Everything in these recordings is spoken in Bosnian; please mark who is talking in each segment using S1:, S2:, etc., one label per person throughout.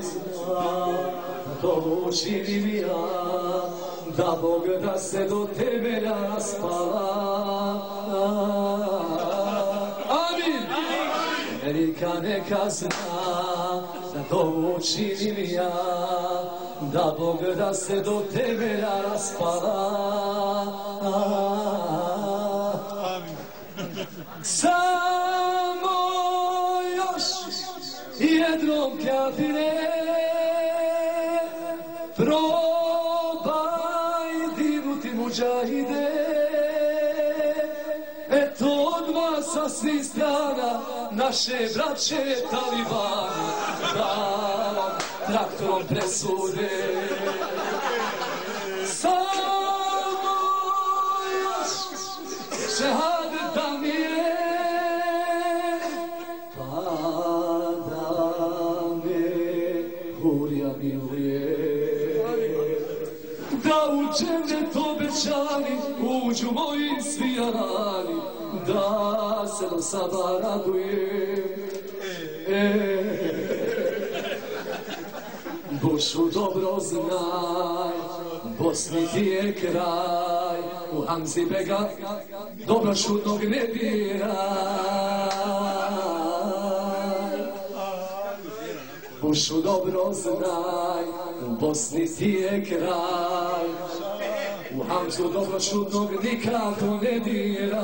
S1: nesna Da to mi ja Da Bog da se do tebe raspala. Amin. Velika neka zna Da to mi ja Da Bog da se do tebe raspala. Amin. dietro un piatine Probaj divuti muđahide E to odmah sa svih nasce Naše braće da Pravom traktorom presude Samo još šehad ja miluje. Da u džennet obećani uđu moji svi Da se nam sada raduje. E, Bošu dobro znaj, Bosni ti je kraj, u Hamzi bega dobro šutnog ne biraj Dušu dobro znaj, u Bosni ti je kraj, u Hamzu dobro šutnog nikako ne diraj.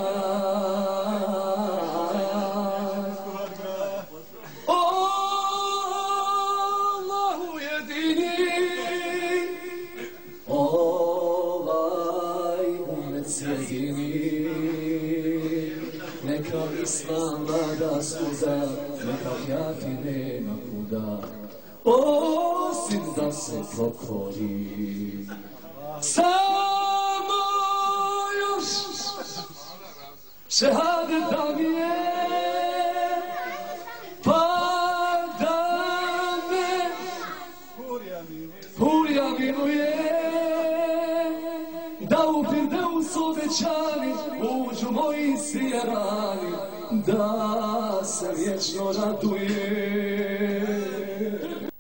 S1: Allahu jedini Ovaj umet sjedini Neka Islam vlada svuda Neka kjati nema kuda. Osim da se pokori. Samo još Šehadet da mi je Pa da me Hurja miluje Da u su obećani Uđu moji svi rani Da se vječno raduje.